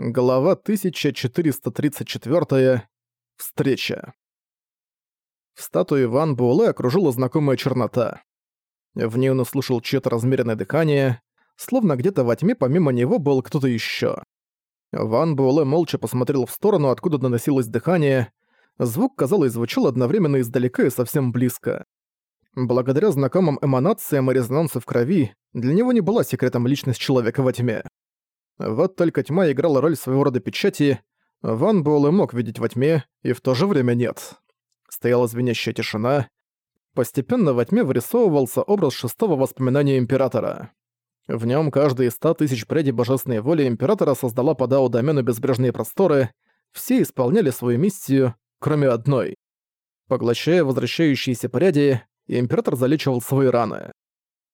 Глава 1434. Встреча. В статуе Ван Буэлэ окружила знакомая чернота. В ней он услышал чьё-то размеренное дыхание, словно где-то во тьме помимо него был кто-то ещё. Ван Буэлэ молча посмотрел в сторону, откуда доносилось дыхание. Звук, казалось, звучал одновременно издалека и совсем близко. Благодаря знакомым эманациям и резонансу в крови, для него не была секретом личность человека во тьме. Вот только тьма играла роль своего рода печати, Ван Буэлэ мог видеть во тьме, и в то же время нет. Стояла звенящая тишина. Постепенно во тьме вырисовывался образ шестого воспоминания Императора. В нем каждый из ста тысяч прядей божественной воли Императора создала по Дао домену безбрежные просторы, все исполняли свою миссию, кроме одной. Поглощая возвращающиеся пряди, Император залечивал свои раны.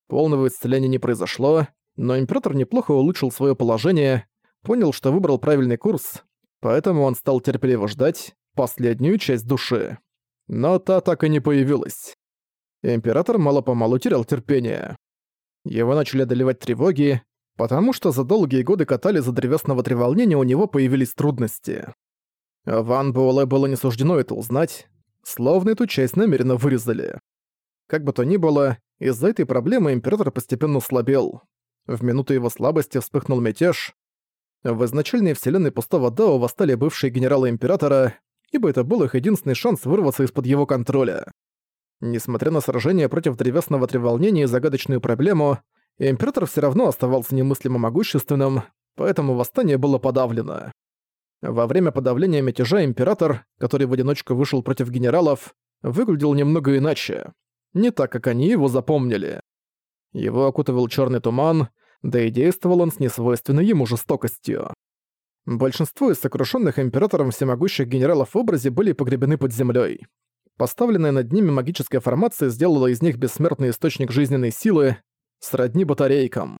Полного исцеления не произошло, но император неплохо улучшил свое положение, понял, что выбрал правильный курс, поэтому он стал терпеливо ждать последнюю часть души. Но та так и не появилась. Император мало-помалу терял терпение. Его начали одолевать тревоги, потому что за долгие годы катали за древесного треволнения у него появились трудности. Ван Буэлэ было не суждено это узнать, словно эту часть намеренно вырезали. Как бы то ни было, из-за этой проблемы император постепенно слабел. В минуту его слабости вспыхнул мятеж. В изначальной вселенной пустого Дао восстали бывшие генералы Императора, ибо это был их единственный шанс вырваться из-под его контроля. Несмотря на сражение против древесного треволнения и загадочную проблему, Император все равно оставался немыслимо могущественным, поэтому восстание было подавлено. Во время подавления мятежа Император, который в одиночку вышел против генералов, выглядел немного иначе. Не так, как они его запомнили. Его окутывал черный туман, да и действовал он с несвойственной ему жестокостью. Большинство из сокрушенных императором всемогущих генералов в образе были погребены под землей. Поставленная над ними магическая формация сделала из них бессмертный источник жизненной силы, сродни батарейкам.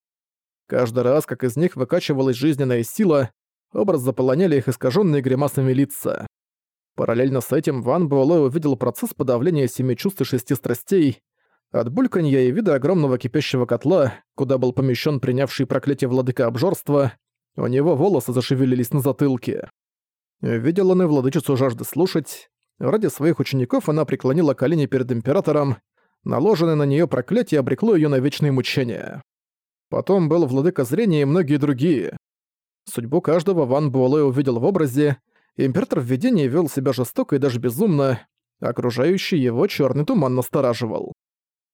Каждый раз, как из них выкачивалась жизненная сила, образ заполоняли их искаженные гримасами лица. Параллельно с этим Ван Буэлэ увидел процесс подавления семи чувств и шести страстей, от бульканья и вида огромного кипящего котла, куда был помещен принявший проклятие владыка обжорства, у него волосы зашевелились на затылке. Видел он и владычицу жажды слушать. Ради своих учеников она преклонила колени перед императором, наложенное на нее проклятие обрекло ее на вечные мучения. Потом был владыка зрения и многие другие. Судьбу каждого Ван Буэлэ увидел в образе, император в видении вел себя жестоко и даже безумно, окружающий его черный туман настораживал.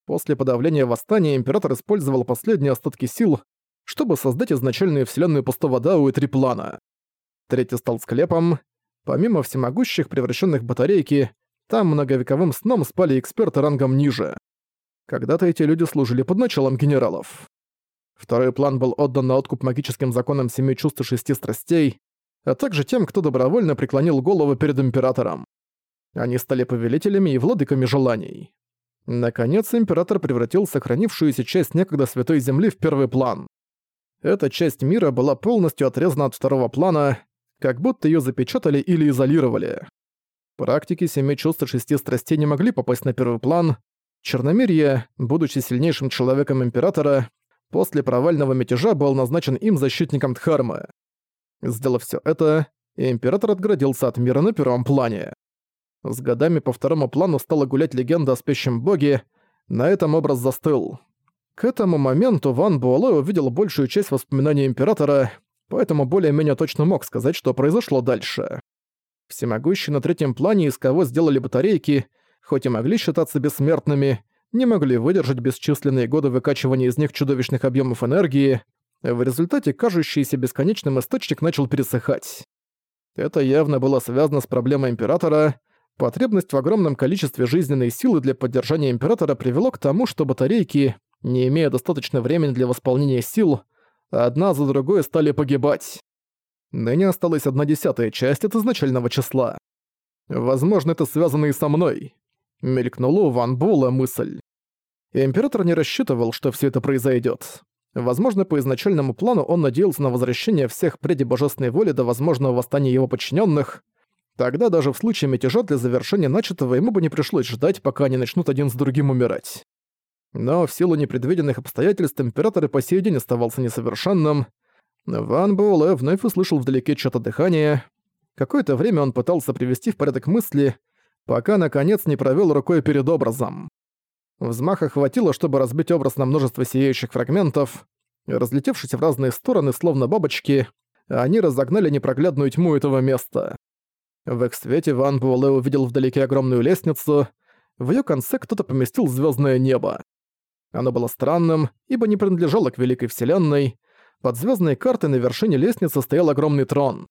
После подавления восстания император использовал последние остатки сил, чтобы создать изначальную вселенную пустого Дау и три плана. Третий стал склепом. Помимо всемогущих, превращенных батарейки, там многовековым сном спали эксперты рангом ниже. Когда-то эти люди служили под началом генералов. Второй план был отдан на откуп магическим законам семи чувств и шести страстей, а также тем, кто добровольно преклонил голову перед императором. Они стали повелителями и владыками желаний. Наконец, император превратил сохранившуюся часть некогда Святой Земли в первый план. Эта часть мира была полностью отрезана от второго плана, как будто ее запечатали или изолировали. Практики Семи Чувств и Шести Страстей не могли попасть на первый план. Черномирье, будучи сильнейшим человеком Императора, после провального мятежа был назначен им защитником Дхармы. Сделав все это, Император отгородился от мира на первом плане. С годами по второму плану стала гулять легенда о спящем боге, на этом образ застыл. К этому моменту Ван Буэлэ увидел большую часть воспоминаний Императора, поэтому более-менее точно мог сказать, что произошло дальше. Всемогущие на третьем плане, из кого сделали батарейки, хоть и могли считаться бессмертными, не могли выдержать бесчисленные годы выкачивания из них чудовищных объемов энергии, в результате кажущийся бесконечным источник начал пересыхать. Это явно было связано с проблемой Императора, Потребность в огромном количестве жизненной силы для поддержания Императора привело к тому, что батарейки, не имея достаточно времени для восполнения сил, одна за другой стали погибать. Ныне осталась одна десятая часть от изначального числа. Возможно, это связано и со мной. Мелькнула у Ван Була мысль. Император не рассчитывал, что все это произойдет. Возможно, по изначальному плану он надеялся на возвращение всех преди божественной воли до возможного восстания его подчиненных, Тогда даже в случае мятежа для завершения начатого ему бы не пришлось ждать, пока они начнут один с другим умирать. Но в силу непредвиденных обстоятельств император и по сей день оставался несовершенным. Ван Буэлэ вновь услышал вдалеке чьё-то дыхание. Какое-то время он пытался привести в порядок мысли, пока, наконец, не провёл рукой перед образом. Взмаха хватило, чтобы разбить образ на множество сияющих фрагментов. Разлетевшись в разные стороны, словно бабочки, они разогнали непроглядную тьму этого места. В их Ван Буэлэ увидел вдалеке огромную лестницу. В её конце кто-то поместил звёздное небо. Оно было странным, ибо не принадлежало к Великой Вселенной. Под звёздной картой на вершине лестницы стоял огромный трон.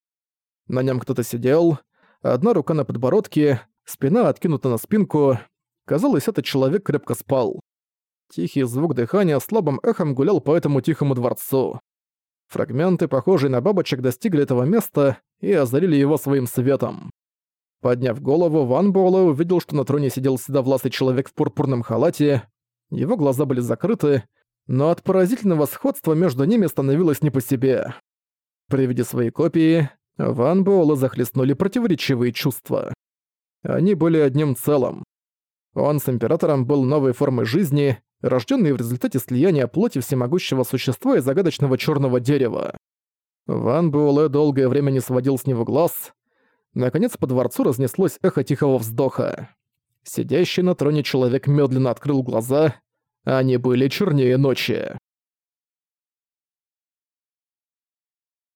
На нём кто-то сидел, одна рука на подбородке, спина откинута на спинку. Казалось, этот человек крепко спал. Тихий звук дыхания слабым эхом гулял по этому тихому дворцу. Фрагменты, похожие на бабочек, достигли этого места и озарили его своим светом. Подняв голову, Ван Буэлэ увидел, что на троне сидел седовласый человек в пурпурном халате. Его глаза были закрыты, но от поразительного сходства между ними становилось не по себе. При виде своей копии, Ван Буэлэ захлестнули противоречивые чувства. Они были одним целым. Он с Императором был новой формой жизни, рожденный в результате слияния плоти всемогущего существа и загадочного черного дерева. Ван Буэлэ долгое время не сводил с него глаз. Наконец по дворцу разнеслось эхо тихого вздоха. Сидящий на троне человек медленно открыл глаза. Они были чернее ночи.